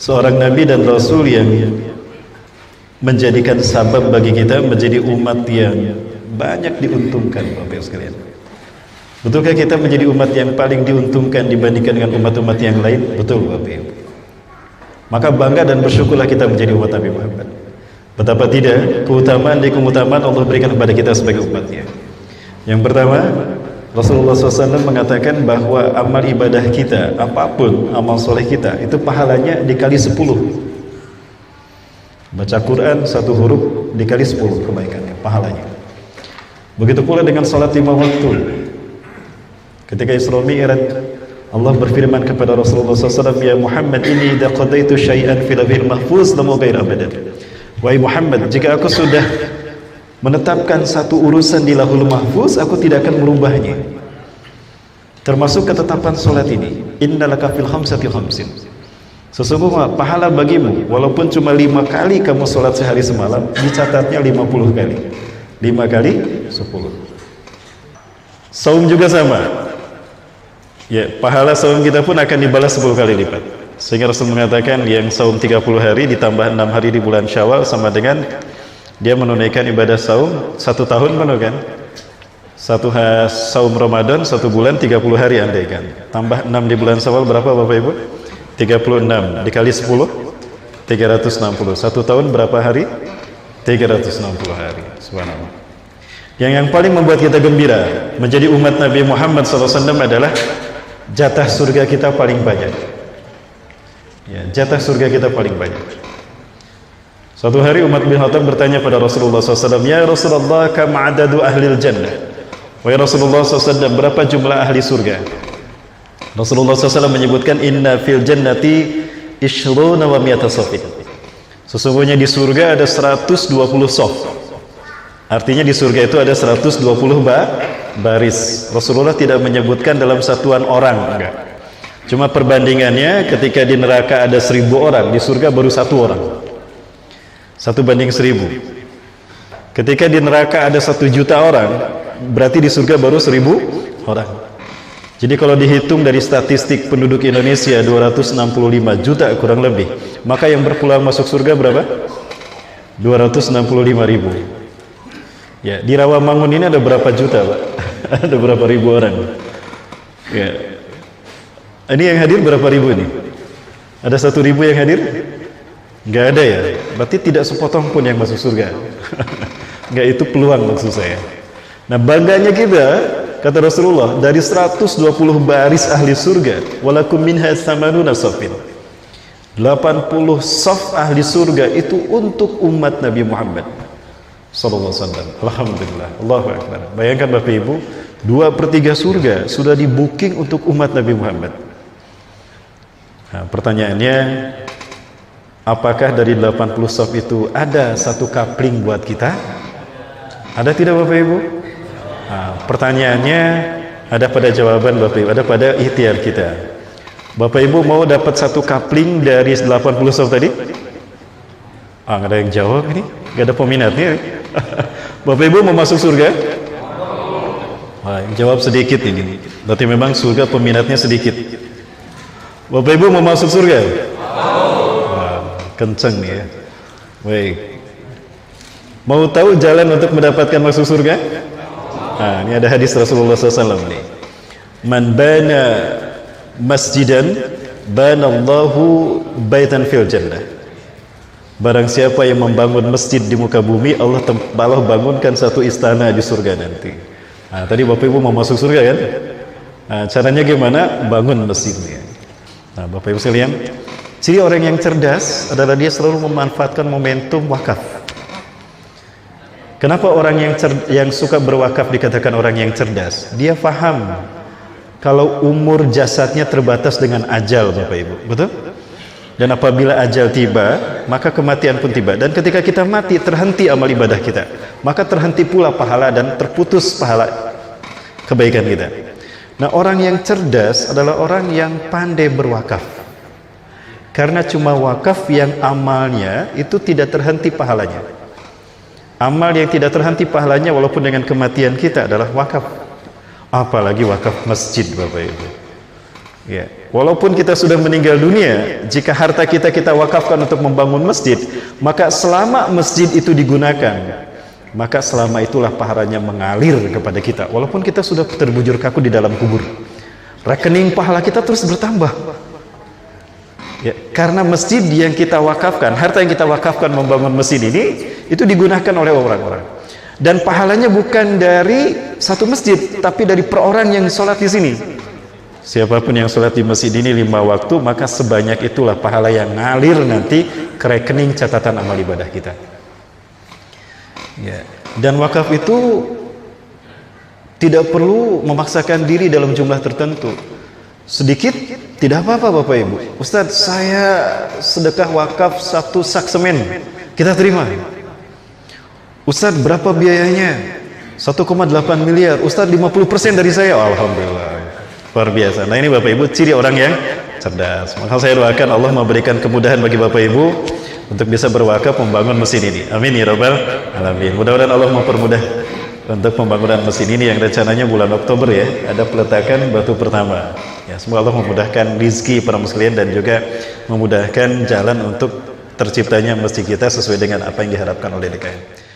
seorang nabi dan rasul yang menjadikan sabab bagi kita menjadi umat yang banyak diuntungkan Bapak sekalian. Betulkah kita menjadi umat yang paling diuntungkan dibandingkan dengan umat-umat yang lain? Betul Bapak. Maka bangga dan bersyukurlah kita menjadi umat Nabi Muhammad. Betapa tidak keutamaan di keutamaan Allah berikan kepada kita sebagai umatnya. Yang pertama, Rasulullah SAW mengatakan bahwa amal ibadah kita, apa pun amal soleh kita, itu pahalanya dikali 10. Baca Quran satu huruf dikali 10 kebaikannya, pahalanya. Begitu pula dengan salat lima waktu. Ketika Isra Mi'raj, Allah berfirman kepada Rasulullah SAW, Ya Muhammad, ini idha qadaitu syai'an fil mahfuz lamu ghair abadan. Wahai Muhammad, jika aku sudah menetapkan satu urusan di lahul mahfuz, aku tidak akan merubahnya. Termasuk ketetapan solat ini. Innalaka fil khamsati khamsin. Sesungguhnya pahala bagimu, walaupun cuma lima kali kamu solat sehari semalam, dicatatnya lima puluh kali. Lima kali, sepuluh. Saum juga sama. Ya, pahala saum kita pun akan dibalas 10 kali lipat. Sehingga Rasul mengatakan yang saum 30 hari ditambah 6 hari di bulan Syawal sama dengan dia menunaikan ibadah saum satu tahun penuh kan? Satu saum Ramadan satu bulan 30 hari andaikan. Tambah 6 di bulan Syawal berapa Bapak Ibu? 36 dikali 10 360. Satu tahun berapa hari? 360 hari. Subhanallah. Yang yang paling membuat kita gembira menjadi umat Nabi Muhammad SAW adalah jatah surga kita paling banyak. Ya, jatah surga kita paling banyak. Suatu hari Umar bin Khattab bertanya pada Rasulullah SAW, Ya Rasulullah, kam adadu ahli jannah? Wahai Rasulullah SAW, berapa jumlah ahli surga? Rasulullah SAW menyebutkan, Inna fil jannati ishruna wa miyata sofin. Sesungguhnya di surga ada 120 sof. Artinya di surga itu ada 120 ba baris. Rasulullah tidak menyebutkan dalam satuan orang, enggak. Cuma perbandingannya ketika di neraka ada seribu orang, di surga baru satu orang. Satu banding seribu. Ketika di neraka ada satu juta orang, berarti di surga baru seribu orang. Jadi kalau dihitung dari statistik penduduk Indonesia 265 juta kurang lebih, maka yang berpulang masuk surga berapa? 265 ribu. Ya, di Rawamangun ini ada berapa juta, Pak? ada berapa ribu orang? Ya. Ini yang hadir berapa ribu ini? Ada satu ribu yang hadir? Enggak ada ya? Berarti tidak sepotong pun yang masuk surga. Enggak itu peluang maksud saya. Nah, bangganya kita kata Rasulullah dari 120 baris ahli surga, walakum minha samanuna safin. 80 saf ahli surga itu untuk umat Nabi Muhammad sallallahu wasallam. Alhamdulillah. Allahu akbar. Bayangkan Bapak Ibu, dua per tiga surga sudah di booking untuk umat Nabi Muhammad. Nah, pertanyaannya, apakah dari 80 saf itu ada satu kapling buat kita? Ada tidak Bapak Ibu? Nah, pertanyaannya ada pada jawaban Bapak Ibu, ada pada ikhtiar kita. Bapak Ibu mau dapat satu kapling dari 80 saf tadi? Ah, ada yang jawab ini, nggak ada peminatnya. Bapak Ibu mau masuk surga? Wah, jawab sedikit ini. Berarti memang surga peminatnya sedikit. Bapak Ibu mau masuk surga? Kenceng nih ya. Baik. Mau tahu jalan untuk mendapatkan masuk surga? Nah, ini ada hadis Rasulullah SAW nih. Man bana masjidan banallahu baitan fil jannah. Barang siapa yang membangun masjid di muka bumi, Allah Allah bangunkan satu istana di surga nanti. Nah, tadi Bapak Ibu mau masuk surga kan? Nah, caranya gimana? Bangun masjidnya. Nah, Bapak Ibu sekalian, ciri orang yang cerdas adalah dia selalu memanfaatkan momentum wakaf. Kenapa orang yang yang suka berwakaf dikatakan orang yang cerdas? Dia faham kalau umur jasadnya terbatas dengan ajal, Bapak Ibu. Betul? Dan apabila ajal tiba, maka kematian pun tiba. Dan ketika kita mati, terhenti amal ibadah kita. Maka terhenti pula pahala dan terputus pahala kebaikan kita. Nah, orang yang cerdas adalah orang yang pandai berwakaf. Karena cuma wakaf yang amalnya itu tidak terhenti pahalanya. Amal yang tidak terhenti pahalanya walaupun dengan kematian kita adalah wakaf. Apalagi wakaf masjid Bapak Ibu. Ya, walaupun kita sudah meninggal dunia, jika harta kita kita wakafkan untuk membangun masjid, maka selama masjid itu digunakan, maka selama itulah pahalanya mengalir kepada kita. Walaupun kita sudah terbujur kaku di dalam kubur, rekening pahala kita terus bertambah. Ya, karena masjid yang kita wakafkan, harta yang kita wakafkan membangun masjid ini, itu digunakan oleh orang-orang. Dan pahalanya bukan dari satu masjid, tapi dari per orang yang sholat di sini. Siapa pun yang sholat di masjid ini lima waktu, maka sebanyak itulah pahala yang ngalir nanti ke rekening catatan amal ibadah kita. Ya. Dan wakaf itu tidak perlu memaksakan diri dalam jumlah tertentu. Sedikit tidak apa-apa Bapak Ibu. Ustadz, saya sedekah wakaf satu sak semen. Kita terima. Ustadz, berapa biayanya? 1,8 miliar. Ustadz, 50% dari saya. Oh, Alhamdulillah luar biasa nah ini Bapak Ibu ciri orang yang cerdas maka saya doakan Allah memberikan kemudahan bagi Bapak Ibu untuk bisa berwakaf membangun mesin ini amin ya rabbal alamin mudah-mudahan Allah mempermudah untuk pembangunan mesin ini yang rencananya bulan Oktober ya ada peletakan batu pertama. Ya semoga Allah memudahkan rizki para muslimin dan juga memudahkan jalan untuk terciptanya masjid kita sesuai dengan apa yang diharapkan oleh DKM